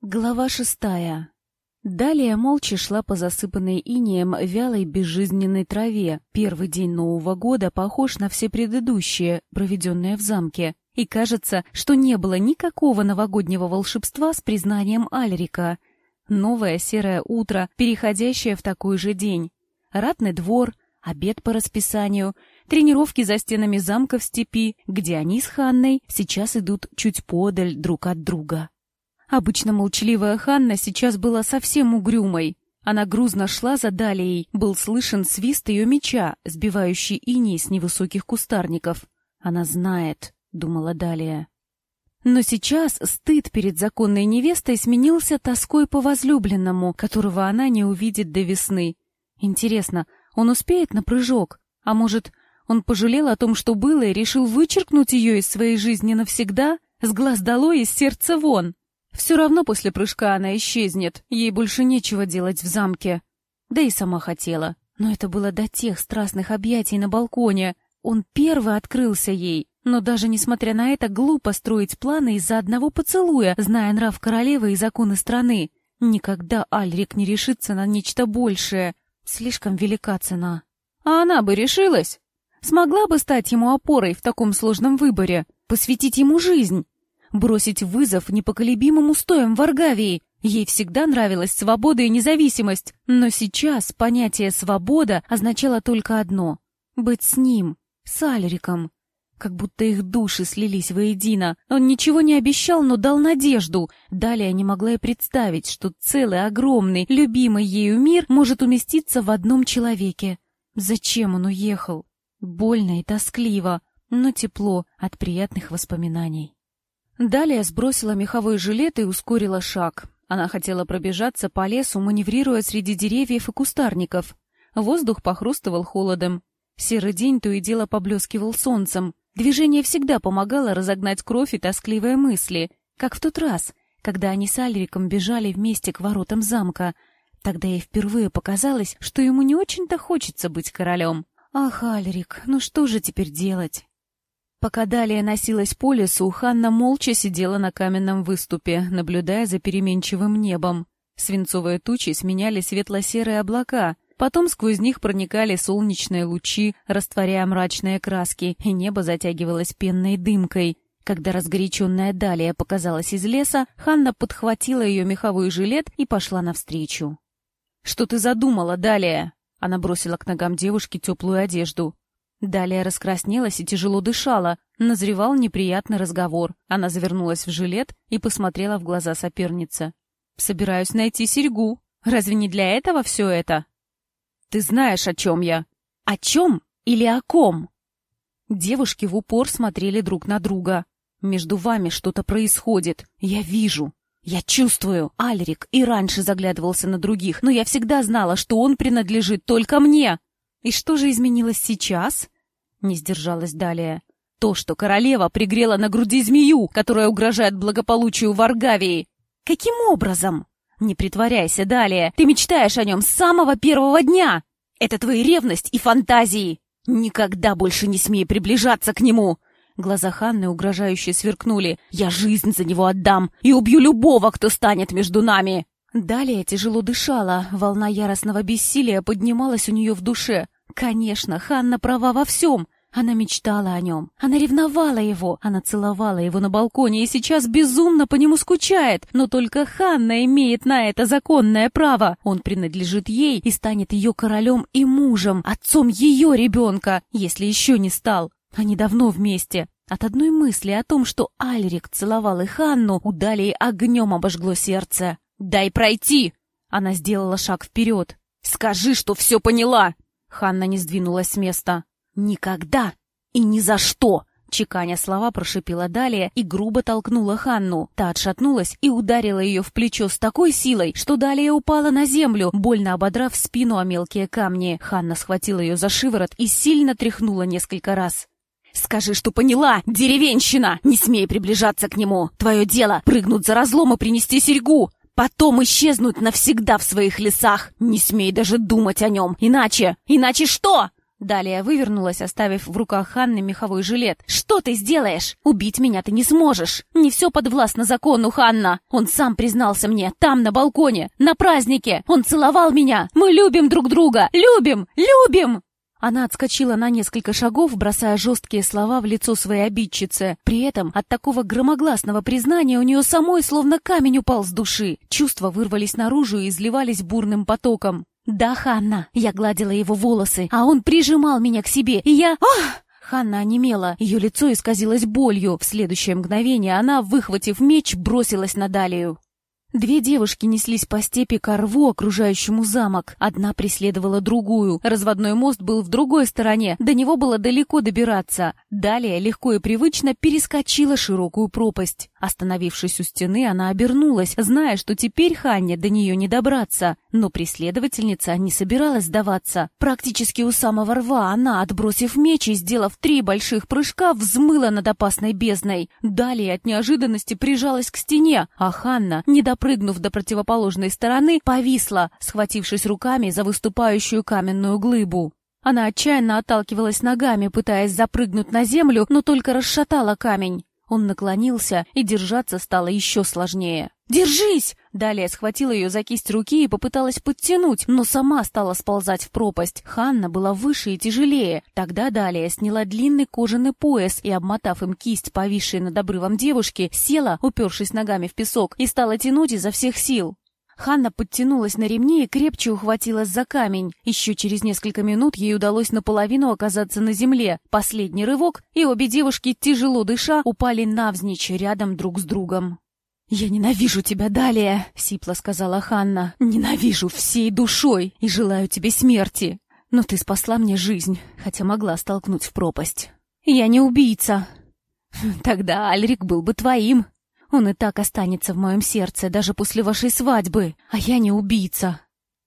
Глава шестая. Далее молча шла по засыпанной инеем вялой безжизненной траве. Первый день Нового года похож на все предыдущие, проведенные в замке. И кажется, что не было никакого новогоднего волшебства с признанием Альрика. Новое серое утро, переходящее в такой же день. Ратный двор, обед по расписанию, тренировки за стенами замка в степи, где они с Ханной сейчас идут чуть подаль друг от друга. Обычно молчаливая Ханна сейчас была совсем угрюмой. Она грузно шла за Далией, был слышен свист ее меча, сбивающий иней с невысоких кустарников. «Она знает», — думала Далия. Но сейчас стыд перед законной невестой сменился тоской по возлюбленному, которого она не увидит до весны. Интересно, он успеет на прыжок? А может, он пожалел о том, что было, и решил вычеркнуть ее из своей жизни навсегда? С глаз долой, из сердца вон? Все равно после прыжка она исчезнет, ей больше нечего делать в замке. Да и сама хотела. Но это было до тех страстных объятий на балконе. Он первый открылся ей. Но даже несмотря на это, глупо строить планы из-за одного поцелуя, зная нрав королевы и законы страны. Никогда Альрик не решится на нечто большее. Слишком велика цена. А она бы решилась. Смогла бы стать ему опорой в таком сложном выборе, посвятить ему жизнь бросить вызов непоколебимым устоям в Аргавии. Ей всегда нравилась свобода и независимость, но сейчас понятие «свобода» означало только одно — быть с ним, с Альриком. Как будто их души слились воедино. Он ничего не обещал, но дал надежду. Далее не могла и представить, что целый, огромный, любимый ею мир может уместиться в одном человеке. Зачем он уехал? Больно и тоскливо, но тепло от приятных воспоминаний. Далее сбросила меховой жилет и ускорила шаг. Она хотела пробежаться по лесу, маневрируя среди деревьев и кустарников. Воздух похрустывал холодом. Серый день то и дело поблескивал солнцем. Движение всегда помогало разогнать кровь и тоскливые мысли, как в тот раз, когда они с Альриком бежали вместе к воротам замка. Тогда ей впервые показалось, что ему не очень-то хочется быть королем. Ах, Альрик, ну что же теперь делать? Пока Далия носилась по лесу, Ханна молча сидела на каменном выступе, наблюдая за переменчивым небом. Свинцовые тучи сменяли светло-серые облака, потом сквозь них проникали солнечные лучи, растворяя мрачные краски, и небо затягивалось пенной дымкой. Когда разгоряченная Далия показалась из леса, Ханна подхватила ее меховой жилет и пошла навстречу. «Что ты задумала, Далия?» Она бросила к ногам девушки теплую одежду. Далее раскраснелась и тяжело дышала. Назревал неприятный разговор. Она завернулась в жилет и посмотрела в глаза соперницы. «Собираюсь найти серьгу. Разве не для этого все это?» «Ты знаешь, о чем я?» «О чем или о ком?» Девушки в упор смотрели друг на друга. «Между вами что-то происходит. Я вижу. Я чувствую. Альрик и раньше заглядывался на других, но я всегда знала, что он принадлежит только мне. «И что же изменилось сейчас?» — не сдержалась далее. «То, что королева пригрела на груди змею, которая угрожает благополучию в Аргавии. Каким образом? Не притворяйся далее, ты мечтаешь о нем с самого первого дня. Это твои ревность и фантазии. Никогда больше не смей приближаться к нему!» Глаза Ханны угрожающе сверкнули. «Я жизнь за него отдам и убью любого, кто станет между нами!» Далее тяжело дышала, волна яростного бессилия поднималась у нее в душе. Конечно, Ханна права во всем. Она мечтала о нем, она ревновала его, она целовала его на балконе и сейчас безумно по нему скучает. Но только Ханна имеет на это законное право. Он принадлежит ей и станет ее королем и мужем, отцом ее ребенка, если еще не стал. Они давно вместе. От одной мысли о том, что Альрик целовал и Ханну, у Далии огнем обожгло сердце. «Дай пройти!» Она сделала шаг вперед. «Скажи, что все поняла!» Ханна не сдвинулась с места. «Никогда и ни за что!» Чеканя слова прошипела далее и грубо толкнула Ханну. Та отшатнулась и ударила ее в плечо с такой силой, что далее упала на землю, больно ободрав спину о мелкие камни. Ханна схватила ее за шиворот и сильно тряхнула несколько раз. «Скажи, что поняла, деревенщина! Не смей приближаться к нему! Твое дело — прыгнуть за разлом и принести серьгу! Потом исчезнуть навсегда в своих лесах. Не смей даже думать о нем. Иначе... Иначе что? Далее вывернулась, оставив в руках Ханны меховой жилет. «Что ты сделаешь? Убить меня ты не сможешь! Не все подвластно закону, Ханна! Он сам признался мне, там, на балконе, на празднике! Он целовал меня! Мы любим друг друга! Любим! Любим!» Она отскочила на несколько шагов, бросая жесткие слова в лицо своей обидчицы. При этом от такого громогласного признания у нее самой словно камень упал с души. Чувства вырвались наружу и изливались бурным потоком. «Да, Ханна!» Я гладила его волосы, а он прижимал меня к себе, и я... Ах! Ханна онемела, ее лицо исказилось болью. В следующее мгновение она, выхватив меч, бросилась на Далию. Две девушки неслись по степи ко рву, окружающему замок. Одна преследовала другую. Разводной мост был в другой стороне, до него было далеко добираться. Далее легко и привычно перескочила широкую пропасть. Остановившись у стены, она обернулась, зная, что теперь Ханне до нее не добраться. Но преследовательница не собиралась сдаваться. Практически у самого рва она, отбросив меч и сделав три больших прыжка, взмыла над опасной бездной. Далее от неожиданности прижалась к стене, а Ханна, не до допрыгнув до противоположной стороны, повисла, схватившись руками за выступающую каменную глыбу. Она отчаянно отталкивалась ногами, пытаясь запрыгнуть на землю, но только расшатала камень. Он наклонился, и держаться стало еще сложнее. «Держись!» Далее схватила ее за кисть руки и попыталась подтянуть, но сама стала сползать в пропасть. Ханна была выше и тяжелее. Тогда Далее сняла длинный кожаный пояс и, обмотав им кисть, повисшей над обрывом девушки, села, упершись ногами в песок, и стала тянуть изо всех сил. Ханна подтянулась на ремне и крепче ухватилась за камень. Еще через несколько минут ей удалось наполовину оказаться на земле. Последний рывок, и обе девушки, тяжело дыша, упали навзничь рядом друг с другом. «Я ненавижу тебя далее», — сипло сказала Ханна. «Ненавижу всей душой и желаю тебе смерти. Но ты спасла мне жизнь, хотя могла столкнуть в пропасть. Я не убийца. Тогда Альрик был бы твоим», он и так останется в моем сердце даже после вашей свадьбы, а я не убийца.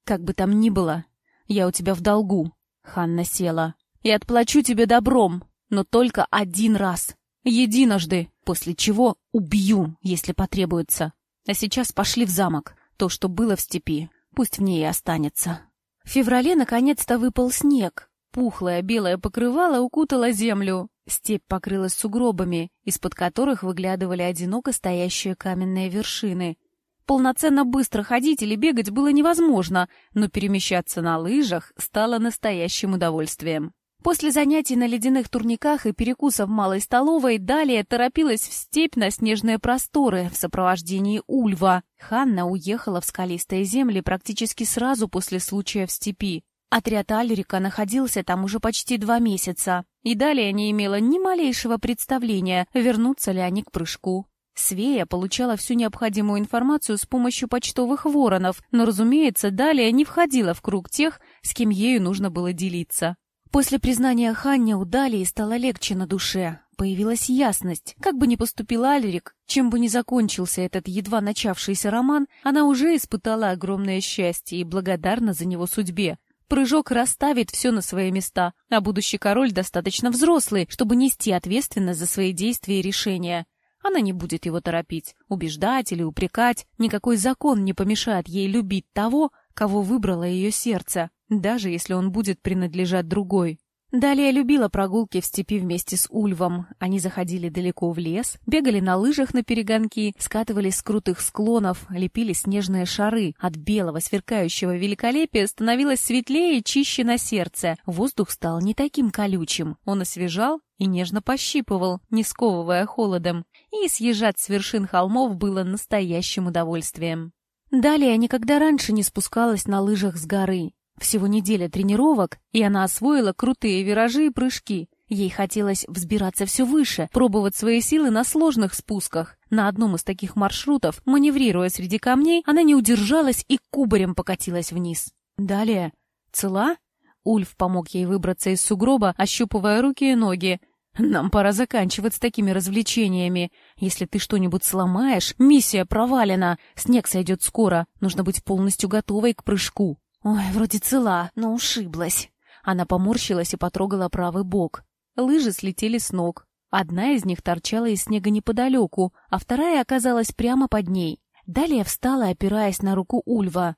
Как бы там ни было, я у тебя в долгу, — Ханна села. И отплачу тебе добром, но только один раз, единожды, после чего убью, если потребуется. А сейчас пошли в замок. То, что было в степи, пусть в ней и останется. В феврале наконец-то выпал снег. Пухлое белое покрывало укутало землю. Степь покрылась сугробами, из-под которых выглядывали одиноко стоящие каменные вершины. Полноценно быстро ходить или бегать было невозможно, но перемещаться на лыжах стало настоящим удовольствием. После занятий на ледяных турниках и перекуса в малой столовой далее торопилась в степь на снежные просторы в сопровождении Ульва. Ханна уехала в скалистые земли практически сразу после случая в степи. Отряд Альрика находился там уже почти два месяца, и далее не имела ни малейшего представления, вернутся ли они к прыжку. Свея получала всю необходимую информацию с помощью почтовых воронов, но, разумеется, далее не входила в круг тех, с кем ею нужно было делиться. После признания Ханни у Далии стало легче на душе. Появилась ясность. Как бы ни поступил Альрик, чем бы ни закончился этот едва начавшийся роман, она уже испытала огромное счастье и благодарна за него судьбе. Прыжок расставит все на свои места, а будущий король достаточно взрослый, чтобы нести ответственность за свои действия и решения. Она не будет его торопить, убеждать или упрекать. Никакой закон не помешает ей любить того, кого выбрало ее сердце, даже если он будет принадлежать другой. Далее любила прогулки в степи вместе с Ульвом. Они заходили далеко в лес, бегали на лыжах на перегонки, скатывались с крутых склонов, лепили снежные шары. От белого сверкающего великолепия становилось светлее и чище на сердце. Воздух стал не таким колючим. Он освежал и нежно пощипывал, не сковывая холодом. И съезжать с вершин холмов было настоящим удовольствием. Далее никогда раньше не спускалась на лыжах с горы. Всего неделя тренировок, и она освоила крутые виражи и прыжки. Ей хотелось взбираться все выше, пробовать свои силы на сложных спусках. На одном из таких маршрутов, маневрируя среди камней, она не удержалась и кубарем покатилась вниз. Далее. Цела? Ульф помог ей выбраться из сугроба, ощупывая руки и ноги. «Нам пора заканчивать с такими развлечениями. Если ты что-нибудь сломаешь, миссия провалена. Снег сойдет скоро. Нужно быть полностью готовой к прыжку». Ой, вроде цела, но ушиблась. Она поморщилась и потрогала правый бок. Лыжи слетели с ног. Одна из них торчала из снега неподалеку, а вторая оказалась прямо под ней. Далее встала, опираясь на руку Ульва.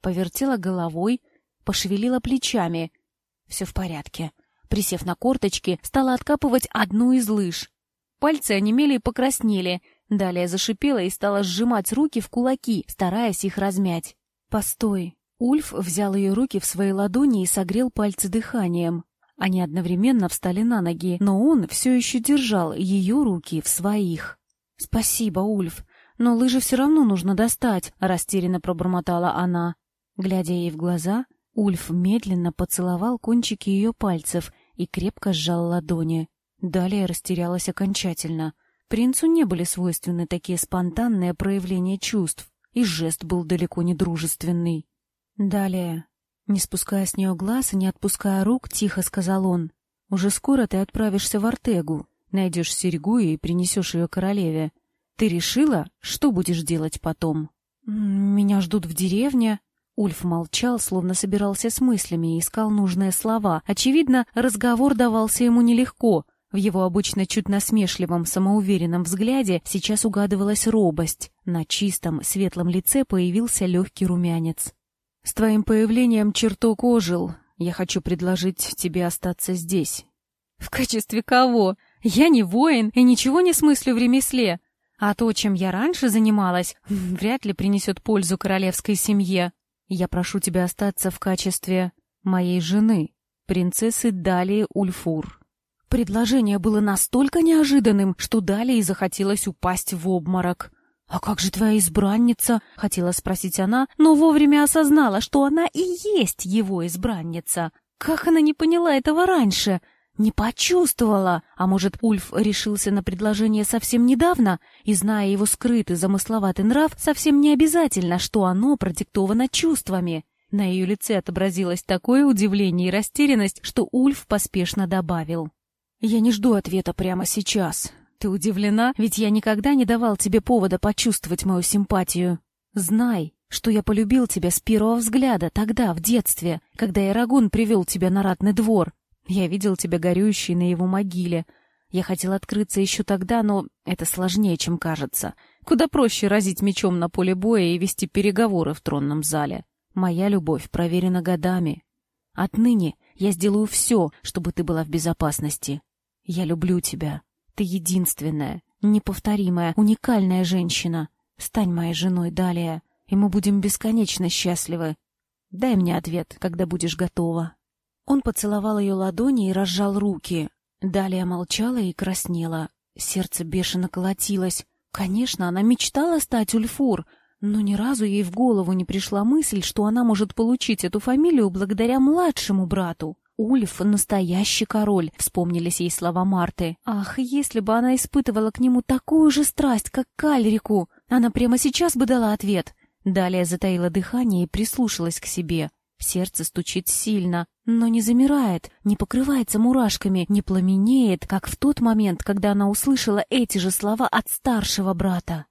Повертела головой, пошевелила плечами. Все в порядке. Присев на корточки, стала откапывать одну из лыж. Пальцы онемели и покраснели. Далее зашипела и стала сжимать руки в кулаки, стараясь их размять. «Постой!» Ульф взял ее руки в свои ладони и согрел пальцы дыханием. Они одновременно встали на ноги, но он все еще держал ее руки в своих. «Спасибо, Ульф, но лыжи все равно нужно достать», — растерянно пробормотала она. Глядя ей в глаза, Ульф медленно поцеловал кончики ее пальцев и крепко сжал ладони. Далее растерялась окончательно. Принцу не были свойственны такие спонтанные проявления чувств, и жест был далеко не дружественный. Далее, не спуская с нее глаз и не отпуская рук, тихо сказал он. «Уже скоро ты отправишься в Артегу, найдешь серьгу и принесешь ее королеве. Ты решила, что будешь делать потом?» «Меня ждут в деревне». Ульф молчал, словно собирался с мыслями и искал нужные слова. Очевидно, разговор давался ему нелегко. В его обычно чуть насмешливом, самоуверенном взгляде сейчас угадывалась робость. На чистом, светлом лице появился легкий румянец. С твоим появлением чертог ожил. Я хочу предложить тебе остаться здесь. В качестве кого? Я не воин и ничего не смыслю в ремесле. А то, чем я раньше занималась, вряд ли принесет пользу королевской семье. Я прошу тебя остаться в качестве моей жены, принцессы Далии Ульфур. Предложение было настолько неожиданным, что Далии захотелось упасть в обморок. «А как же твоя избранница?» — хотела спросить она, но вовремя осознала, что она и есть его избранница. Как она не поняла этого раньше? Не почувствовала. А может, Ульф решился на предложение совсем недавно, и, зная его скрытый замысловатый нрав, совсем не обязательно, что оно продиктовано чувствами. На ее лице отобразилось такое удивление и растерянность, что Ульф поспешно добавил. «Я не жду ответа прямо сейчас. Ты удивлена? Ведь я никогда не давал тебе повода почувствовать мою симпатию. Знай, что я полюбил тебя с первого взгляда, тогда, в детстве, когда Ирагун привел тебя на ратный двор. Я видел тебя горюющей на его могиле. Я хотел открыться еще тогда, но это сложнее, чем кажется. Куда проще разить мечом на поле боя и вести переговоры в тронном зале. Моя любовь проверена годами. Отныне я сделаю все, чтобы ты была в безопасности. Я люблю тебя. Ты единственная, неповторимая, уникальная женщина. Стань моей женой далее, и мы будем бесконечно счастливы. Дай мне ответ, когда будешь готова». Он поцеловал ее ладони и разжал руки. Далее молчала и краснела. Сердце бешено колотилось. Конечно, она мечтала стать Ульфур, но ни разу ей в голову не пришла мысль, что она может получить эту фамилию благодаря младшему брату. Ульф — настоящий король, вспомнились ей слова Марты. Ах, если бы она испытывала к нему такую же страсть, как к Альрику, она прямо сейчас бы дала ответ. Далее затаила дыхание и прислушалась к себе. Сердце стучит сильно, но не замирает, не покрывается мурашками, не пламенеет, как в тот момент, когда она услышала эти же слова от старшего брата.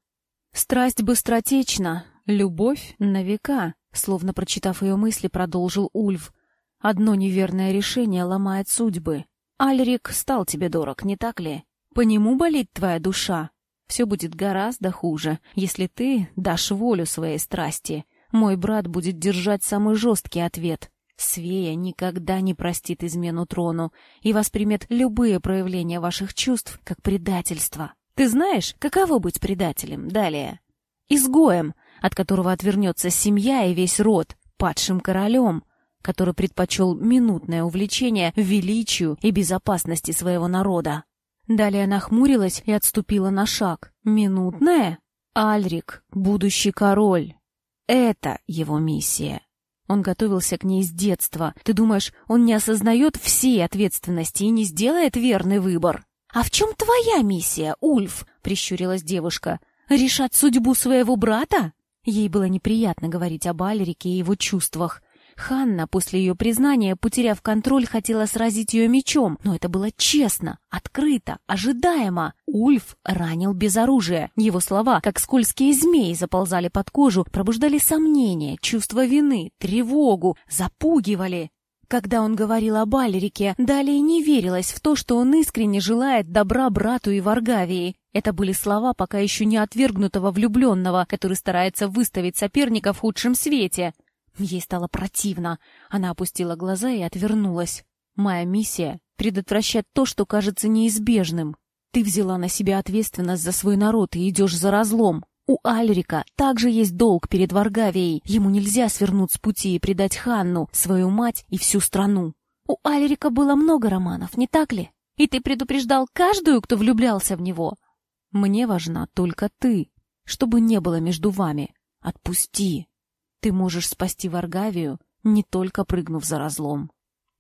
«Страсть быстротечна, любовь на века», словно прочитав ее мысли, продолжил Ульф. Одно неверное решение ломает судьбы. Альрик стал тебе дорог, не так ли? По нему болит твоя душа. Все будет гораздо хуже, если ты дашь волю своей страсти. Мой брат будет держать самый жесткий ответ. Свея никогда не простит измену трону и воспримет любые проявления ваших чувств как предательство. Ты знаешь, каково быть предателем далее? Изгоем, от которого отвернется семья и весь род, падшим королем — который предпочел минутное увлечение величию и безопасности своего народа. Далее нахмурилась и отступила на шаг. Минутное? Альрик, будущий король. Это его миссия. Он готовился к ней с детства. Ты думаешь, он не осознает всей ответственности и не сделает верный выбор? «А в чем твоя миссия, Ульф?» — прищурилась девушка. «Решать судьбу своего брата?» Ей было неприятно говорить об Альрике и его чувствах. Ханна после ее признания, потеряв контроль, хотела сразить ее мечом, но это было честно, открыто, ожидаемо. Ульф ранил без оружия. Его слова, как скользкие змеи, заползали под кожу, пробуждали сомнения, чувство вины, тревогу, запугивали. Когда он говорил об Альрике, далее не верилось в то, что он искренне желает добра брату и Варгавии. Это были слова пока еще не отвергнутого влюбленного, который старается выставить соперника в худшем свете. Ей стало противно. Она опустила глаза и отвернулась. Моя миссия предотвращать то, что кажется неизбежным. Ты взяла на себя ответственность за свой народ и идешь за разлом. У Альрика также есть долг перед Варгавией. Ему нельзя свернуть с пути и предать Ханну, свою мать и всю страну. У Альрика было много романов, не так ли? И ты предупреждал каждую, кто влюблялся в него. Мне важна только ты, чтобы не было между вами. Отпусти. Ты можешь спасти Варгавию, не только прыгнув за разлом.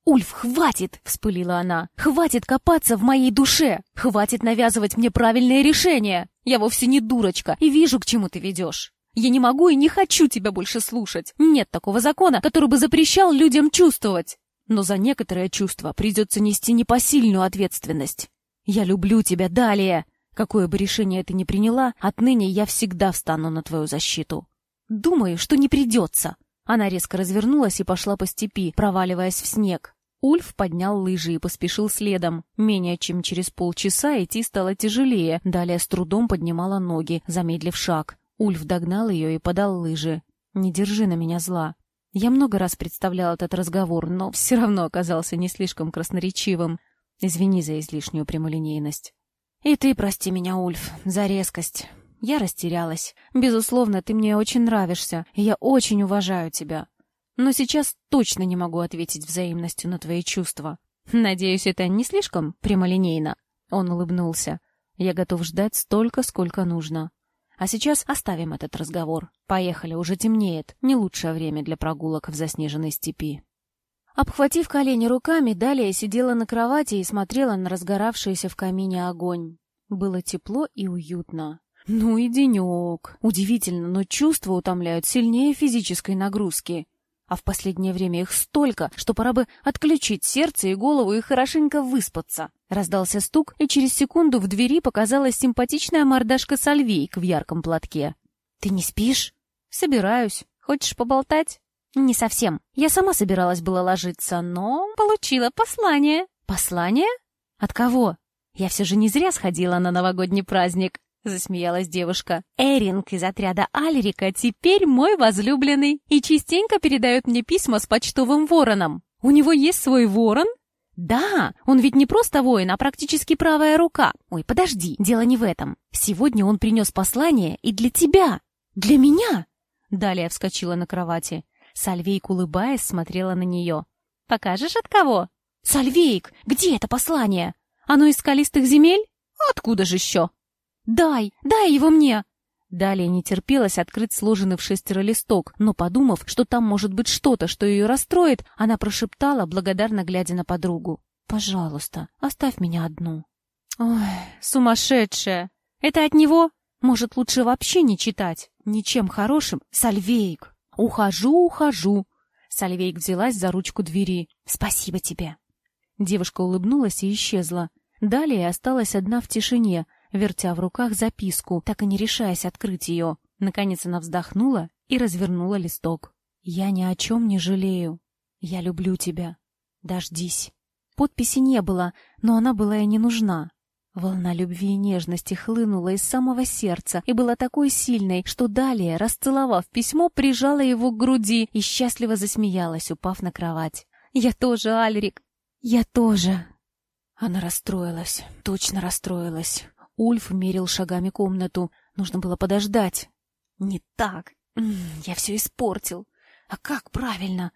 «Ульф, хватит!» — вспылила она. «Хватит копаться в моей душе! Хватит навязывать мне правильное решение! Я вовсе не дурочка и вижу, к чему ты ведешь. Я не могу и не хочу тебя больше слушать. Нет такого закона, который бы запрещал людям чувствовать. Но за некоторые чувства придется нести непосильную ответственность. Я люблю тебя далее. Какое бы решение ты ни приняла, отныне я всегда встану на твою защиту. Думаю, что не придется». Она резко развернулась и пошла по степи, проваливаясь в снег. Ульф поднял лыжи и поспешил следом. Менее чем через полчаса идти стало тяжелее, далее с трудом поднимала ноги, замедлив шаг. Ульф догнал ее и подал лыжи. «Не держи на меня зла». Я много раз представлял этот разговор, но все равно оказался не слишком красноречивым. Извини за излишнюю прямолинейность. «И ты прости меня, Ульф, за резкость. Я растерялась. Безусловно, ты мне очень нравишься, и я очень уважаю тебя. Но сейчас точно не могу ответить взаимностью на твои чувства. Надеюсь, это не слишком прямолинейно. Он улыбнулся. Я готов ждать столько, сколько нужно. А сейчас оставим этот разговор. Поехали, уже темнеет. Не лучшее время для прогулок в заснеженной степи. Обхватив колени руками, Далия сидела на кровати и смотрела на разгоравшийся в камине огонь. Было тепло и уютно. Ну и денек. Удивительно, но чувства утомляют сильнее физической нагрузки. А в последнее время их столько, что пора бы отключить сердце и голову и хорошенько выспаться. Раздался стук, и через секунду в двери показалась симпатичная мордашка Сальвейк в ярком платке. «Ты не спишь?» «Собираюсь. Хочешь поболтать?» «Не совсем. Я сама собиралась было ложиться, но получила послание». «Послание? От кого?» «Я все же не зря сходила на новогодний праздник. — засмеялась девушка. «Эринг из отряда Альрика теперь мой возлюбленный и частенько передает мне письма с почтовым вороном. У него есть свой ворон?» «Да, он ведь не просто воин, а практически правая рука. Ой, подожди, дело не в этом. Сегодня он принес послание и для тебя. Для меня!» Далее вскочила на кровати. Сальвейк, улыбаясь, смотрела на нее. «Покажешь, от кого?» «Сальвейк, где это послание? Оно из скалистых земель? Откуда же еще?» «Дай! Дай его мне!» Далее не терпелось открыть сложенный в шестеро листок, но, подумав, что там может быть что-то, что ее расстроит, она прошептала, благодарно глядя на подругу. «Пожалуйста, оставь меня одну». «Ой, сумасшедшая! Это от него? Может, лучше вообще не читать? Ничем хорошим? Сальвейк!» «Ухожу, ухожу!» Сальвейк взялась за ручку двери. «Спасибо тебе!» Девушка улыбнулась и исчезла. Далее осталась одна в тишине, вертя в руках записку, так и не решаясь открыть ее. Наконец она вздохнула и развернула листок. «Я ни о чем не жалею. Я люблю тебя. Дождись». Подписи не было, но она была и не нужна. Волна любви и нежности хлынула из самого сердца и была такой сильной, что далее, расцеловав письмо, прижала его к груди и счастливо засмеялась, упав на кровать. «Я тоже, Альрик! Я тоже!» Она расстроилась, точно расстроилась. Ульф мерил шагами комнату. Нужно было подождать. Не так. Я все испортил. А как правильно?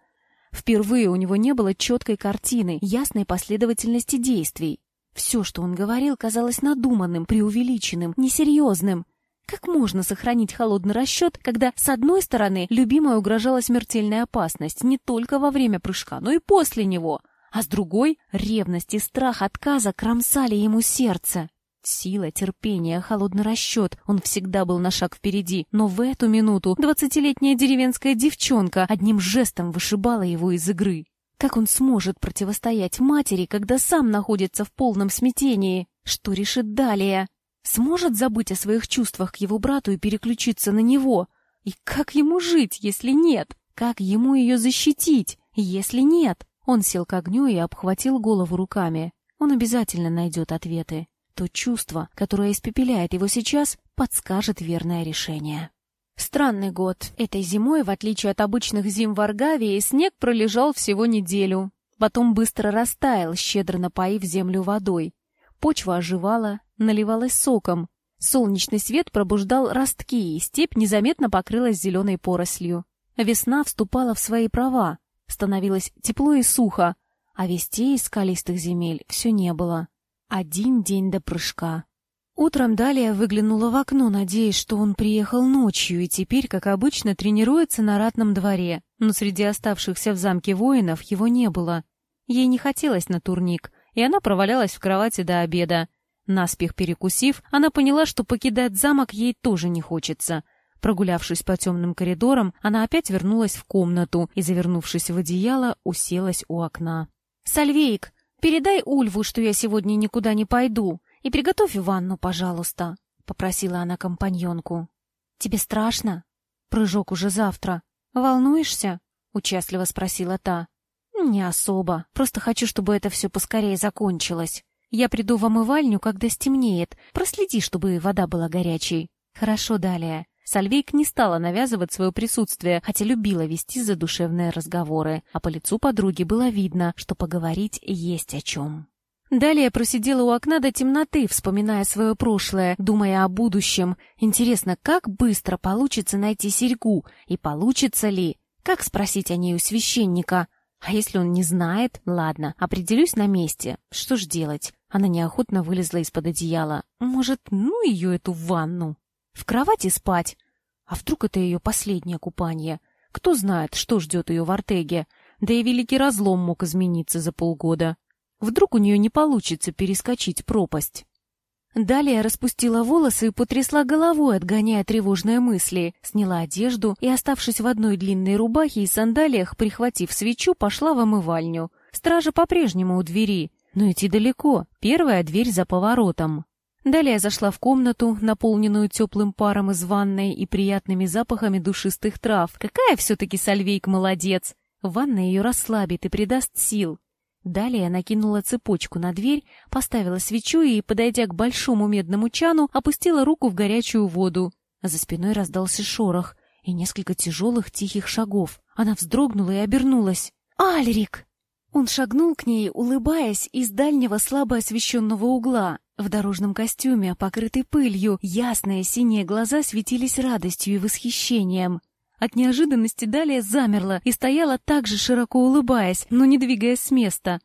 Впервые у него не было четкой картины, ясной последовательности действий. Все, что он говорил, казалось надуманным, преувеличенным, несерьезным. Как можно сохранить холодный расчет, когда, с одной стороны, любимая угрожала смертельная опасность не только во время прыжка, но и после него, а с другой — ревность и страх отказа кромсали ему сердце. Сила, терпение, холодный расчет. Он всегда был на шаг впереди. Но в эту минуту двадцатилетняя деревенская девчонка одним жестом вышибала его из игры. Как он сможет противостоять матери, когда сам находится в полном смятении? Что решит далее? Сможет забыть о своих чувствах к его брату и переключиться на него? И как ему жить, если нет? Как ему ее защитить, если нет? Он сел к огню и обхватил голову руками. Он обязательно найдет ответы то чувство, которое испепеляет его сейчас, подскажет верное решение. Странный год. Этой зимой, в отличие от обычных зим в Аргавии, снег пролежал всего неделю. Потом быстро растаял, щедро напоив землю водой. Почва оживала, наливалась соком. Солнечный свет пробуждал ростки, и степь незаметно покрылась зеленой порослью. Весна вступала в свои права. Становилось тепло и сухо, а вестей из скалистых земель все не было. Один день до прыжка. Утром Далия выглянула в окно, надеясь, что он приехал ночью и теперь, как обычно, тренируется на ратном дворе, но среди оставшихся в замке воинов его не было. Ей не хотелось на турник, и она провалялась в кровати до обеда. Наспех перекусив, она поняла, что покидать замок ей тоже не хочется. Прогулявшись по темным коридорам, она опять вернулась в комнату и, завернувшись в одеяло, уселась у окна. «Сальвейк, передай Ульву, что я сегодня никуда не пойду. И приготовь ванну, пожалуйста, — попросила она компаньонку. — Тебе страшно? Прыжок уже завтра. Волнуешься? — участливо спросила та. — Не особо. Просто хочу, чтобы это все поскорее закончилось. Я приду в омывальню, когда стемнеет. Проследи, чтобы вода была горячей. Хорошо, далее. Сальвейк не стала навязывать свое присутствие, хотя любила вести задушевные разговоры, а по лицу подруги было видно, что поговорить есть о чем. Далее просидела у окна до темноты, вспоминая свое прошлое, думая о будущем. Интересно, как быстро получится найти серьгу, и получится ли? Как спросить о ней у священника? А если он не знает? Ладно, определюсь на месте. Что ж делать? Она неохотно вылезла из-под одеяла. Может, ну ее эту ванну? В кровати спать? А вдруг это ее последнее купание? Кто знает, что ждет ее в Артеге? Да и великий разлом мог измениться за полгода. Вдруг у нее не получится перескочить пропасть. Далее распустила волосы и потрясла головой, отгоняя тревожные мысли, сняла одежду и, оставшись в одной длинной рубахе и сандалиях, прихватив свечу, пошла в омывальню. Стража по-прежнему у двери, но идти далеко, первая дверь за поворотом. Далее зашла в комнату, наполненную теплым паром из ванной и приятными запахами душистых трав. Какая все-таки Сальвейк молодец! Ванна ее расслабит и придаст сил. Далее накинула цепочку на дверь, поставила свечу и, подойдя к большому медному чану, опустила руку в горячую воду. За спиной раздался шорох и несколько тяжелых тихих шагов. Она вздрогнула и обернулась. «Альрик!» Он шагнул к ней, улыбаясь, из дальнего слабо освещенного угла. В дорожном костюме, покрытый пылью, ясные синие глаза светились радостью и восхищением. От неожиданности Далия замерла и стояла так же широко улыбаясь, но не двигаясь с места.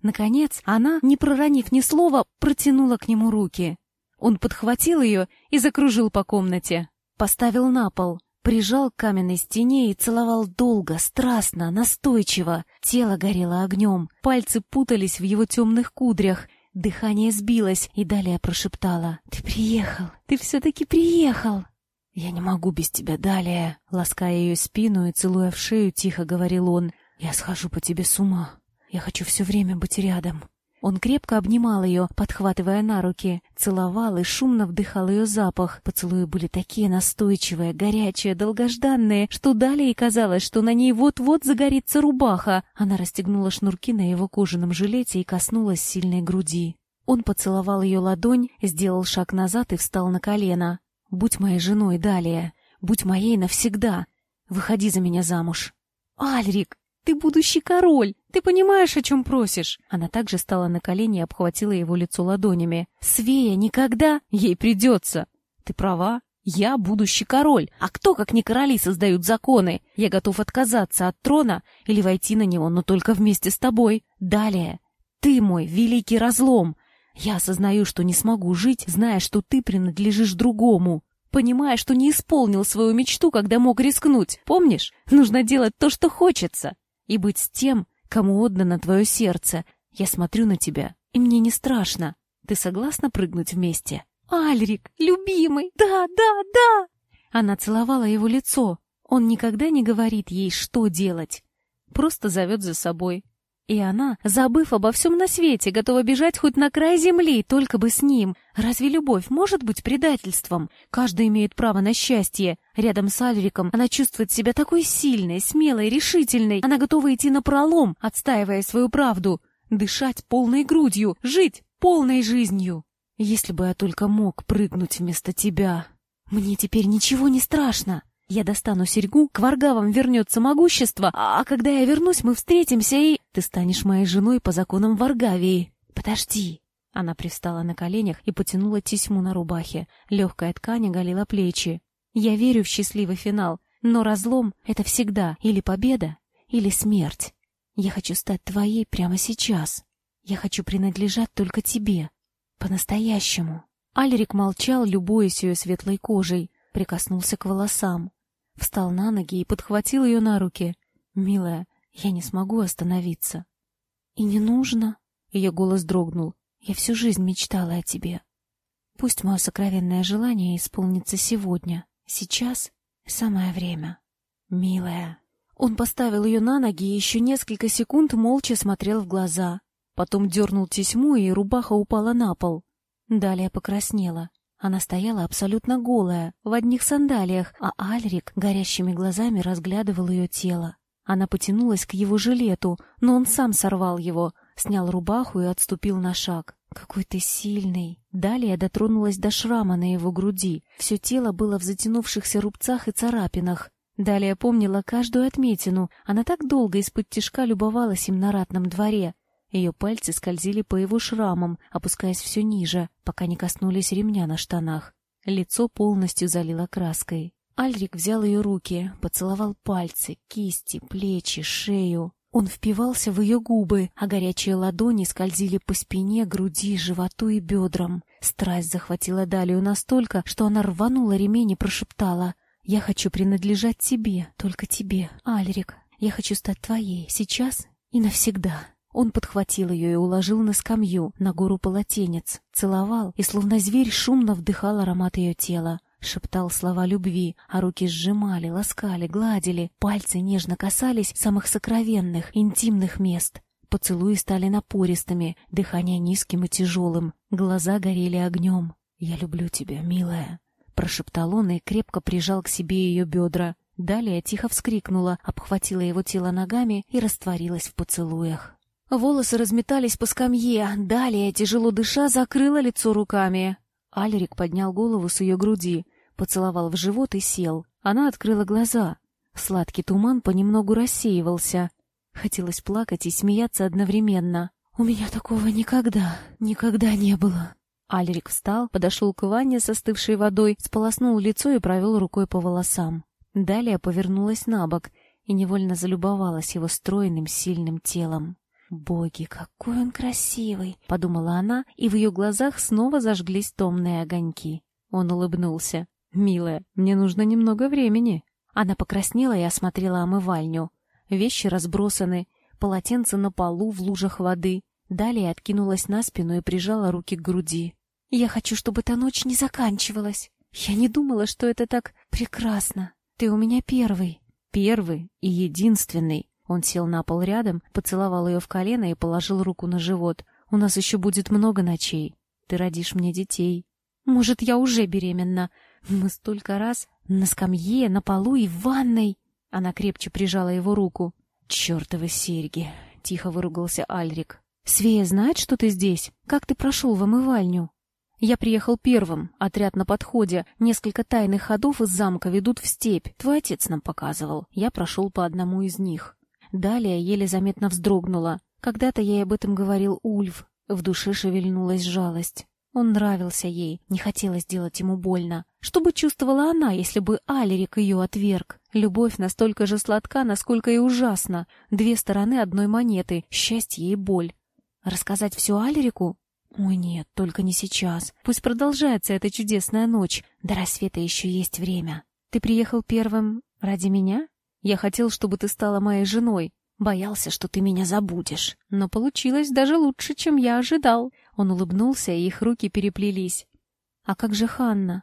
Наконец, она, не проронив ни слова, протянула к нему руки. Он подхватил ее и закружил по комнате. Поставил на пол, прижал к каменной стене и целовал долго, страстно, настойчиво. Тело горело огнем, пальцы путались в его темных кудрях, дыхание сбилось, и далее прошептала. «Ты приехал! Ты все-таки приехал!» «Я не могу без тебя далее», — лаская ее спину и целуя в шею, тихо говорил он. «Я схожу по тебе с ума. Я хочу все время быть рядом». Он крепко обнимал ее, подхватывая на руки, целовал и шумно вдыхал ее запах. Поцелуи были такие настойчивые, горячие, долгожданные, что далее казалось, что на ней вот-вот загорится рубаха. Она расстегнула шнурки на его кожаном жилете и коснулась сильной груди. Он поцеловал ее ладонь, сделал шаг назад и встал на колено. Будь моей женой далее. Будь моей навсегда. Выходи за меня замуж. Альрик, ты будущий король. Ты понимаешь, о чем просишь? Она также стала на колени и обхватила его лицо ладонями. Свея никогда ей придется. Ты права. Я будущий король. А кто, как не короли, создают законы? Я готов отказаться от трона или войти на него, но только вместе с тобой. Далее. Ты мой великий разлом. Я осознаю, что не смогу жить, зная, что ты принадлежишь другому. Понимая, что не исполнил свою мечту, когда мог рискнуть. Помнишь? Нужно делать то, что хочется. И быть с тем, кому отдано твое сердце. Я смотрю на тебя, и мне не страшно. Ты согласна прыгнуть вместе? Альрик, любимый, да, да, да! Она целовала его лицо. Он никогда не говорит ей, что делать. Просто зовет за собой. И она, забыв обо всем на свете, готова бежать хоть на край земли, только бы с ним. Разве любовь может быть предательством? Каждый имеет право на счастье. Рядом с Альриком она чувствует себя такой сильной, смелой, решительной. Она готова идти на пролом, отстаивая свою правду. Дышать полной грудью, жить полной жизнью. Если бы я только мог прыгнуть вместо тебя. Мне теперь ничего не страшно. Я достану серьгу, к варгавам вернется могущество, а когда я вернусь, мы встретимся и... Ты станешь моей женой по законам Варгавии. Подожди. Она привстала на коленях и потянула тесьму на рубахе. Легкая ткань оголила плечи. Я верю в счастливый финал, но разлом — это всегда или победа, или смерть. Я хочу стать твоей прямо сейчас. Я хочу принадлежать только тебе. По-настоящему. Альрик молчал, любуясь ее светлой кожей, прикоснулся к волосам. Встал на ноги и подхватил ее на руки. «Милая, я не смогу остановиться». «И не нужно». Ее голос дрогнул. «Я всю жизнь мечтала о тебе. Пусть мое сокровенное желание исполнится сегодня. Сейчас самое время. Милая». Он поставил ее на ноги и еще несколько секунд молча смотрел в глаза. Потом дернул тесьму, и рубаха упала на пол. Далее покраснела. Она стояла абсолютно голая, в одних сандалиях, а Альрик горящими глазами разглядывал ее тело. Она потянулась к его жилету, но он сам сорвал его, снял рубаху и отступил на шаг. «Какой ты сильный!» Далее дотронулась до шрама на его груди. Все тело было в затянувшихся рубцах и царапинах. Далее помнила каждую отметину. Она так долго из-под тишка любовалась им на ратном дворе. Ее пальцы скользили по его шрамам, опускаясь все ниже, пока не коснулись ремня на штанах. Лицо полностью залило краской. Альрик взял ее руки, поцеловал пальцы, кисти, плечи, шею. Он впивался в ее губы, а горячие ладони скользили по спине, груди, животу и бедрам. Страсть захватила Далию настолько, что она рванула ремень и прошептала «Я хочу принадлежать тебе, только тебе, Альрик. Я хочу стать твоей, сейчас и навсегда». Он подхватил ее и уложил на скамью, на гору полотенец, целовал и, словно зверь, шумно вдыхал аромат ее тела. Шептал слова любви, а руки сжимали, ласкали, гладили, пальцы нежно касались самых сокровенных, интимных мест. Поцелуи стали напористыми, дыхание низким и тяжелым, глаза горели огнем. «Я люблю тебя, милая», — прошептал он и крепко прижал к себе ее бедра. Далее тихо вскрикнула, обхватила его тело ногами и растворилась в поцелуях. Волосы разметались по скамье, далее, тяжело дыша, закрыла лицо руками. Альрик поднял голову с ее груди, поцеловал в живот и сел. Она открыла глаза. Сладкий туман понемногу рассеивался. Хотелось плакать и смеяться одновременно. «У меня такого никогда, никогда не было». Альрик встал, подошел к ванне с остывшей водой, сполоснул лицо и провел рукой по волосам. Далее повернулась на бок и невольно залюбовалась его стройным, сильным телом. «Боги, какой он красивый!» — подумала она, и в ее глазах снова зажглись томные огоньки. Он улыбнулся. «Милая, мне нужно немного времени». Она покраснела и осмотрела омывальню. Вещи разбросаны, полотенце на полу в лужах воды. Далее откинулась на спину и прижала руки к груди. «Я хочу, чтобы эта ночь не заканчивалась. Я не думала, что это так прекрасно. Ты у меня первый». «Первый и единственный», он сел на пол рядом, поцеловал ее в колено и положил руку на живот. «У нас еще будет много ночей. Ты родишь мне детей». «Может, я уже беременна? Мы столько раз на скамье, на полу и в ванной». Она крепче прижала его руку. «Чертовы серьги!» — тихо выругался Альрик. «Свея знает, что ты здесь? Как ты прошел в омывальню?» «Я приехал первым, отряд на подходе. Несколько тайных ходов из замка ведут в степь. Твой отец нам показывал. Я прошел по одному из них». Далее еле заметно вздрогнула. Когда-то ей об этом говорил Ульф. В душе шевельнулась жалость. Он нравился ей, не хотелось делать ему больно. Что бы чувствовала она, если бы Алерик ее отверг? Любовь настолько же сладка, насколько и ужасна. Две стороны одной монеты — счастье и боль. Рассказать все Алерику? Ой, нет, только не сейчас. Пусть продолжается эта чудесная ночь. До рассвета еще есть время. Ты приехал первым ради меня? Я хотел, чтобы ты стала моей женой. Боялся, что ты меня забудешь. Но получилось даже лучше, чем я ожидал. Он улыбнулся, и их руки переплелись. А как же Ханна?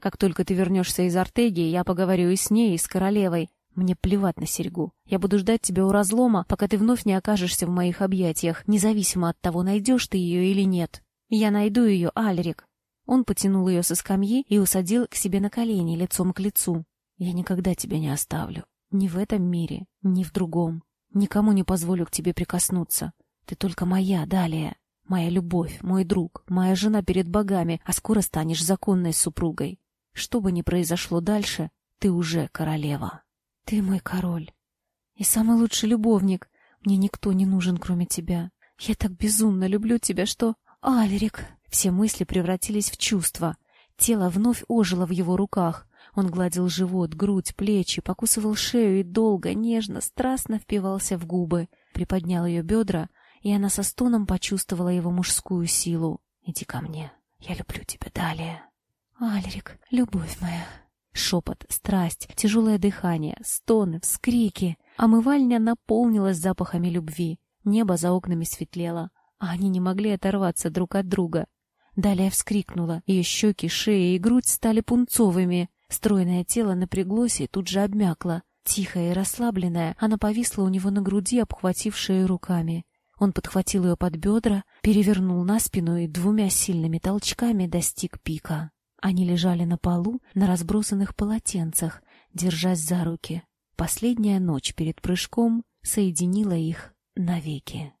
Как только ты вернешься из Артегии, я поговорю и с ней, и с королевой. Мне плевать на серьгу. Я буду ждать тебя у разлома, пока ты вновь не окажешься в моих объятиях, независимо от того, найдешь ты ее или нет. Я найду ее, Альрик. Он потянул ее со скамьи и усадил к себе на колени, лицом к лицу. Я никогда тебя не оставлю. Ни в этом мире, ни в другом. Никому не позволю к тебе прикоснуться. Ты только моя, далее. Моя любовь, мой друг, моя жена перед богами, а скоро станешь законной супругой. Что бы ни произошло дальше, ты уже королева. Ты мой король. И самый лучший любовник. Мне никто не нужен, кроме тебя. Я так безумно люблю тебя, что... Альрик! Все мысли превратились в чувства. Тело вновь ожило в его руках. Он гладил живот, грудь, плечи, покусывал шею и долго, нежно, страстно впивался в губы. Приподнял ее бедра, и она со стоном почувствовала его мужскую силу. «Иди ко мне. Я люблю тебя далее». «Альрик, любовь моя». Шепот, страсть, тяжелое дыхание, стоны, вскрики. Омывальня наполнилась запахами любви. Небо за окнами светлело, а они не могли оторваться друг от друга. Далее вскрикнула, ее щеки, шея и грудь стали пунцовыми. Стройное тело напряглось и тут же обмякло. Тихая и расслабленная, она повисла у него на груди, обхватив шею руками. Он подхватил ее под бедра, перевернул на спину и двумя сильными толчками достиг пика. Они лежали на полу на разбросанных полотенцах, держась за руки. Последняя ночь перед прыжком соединила их навеки.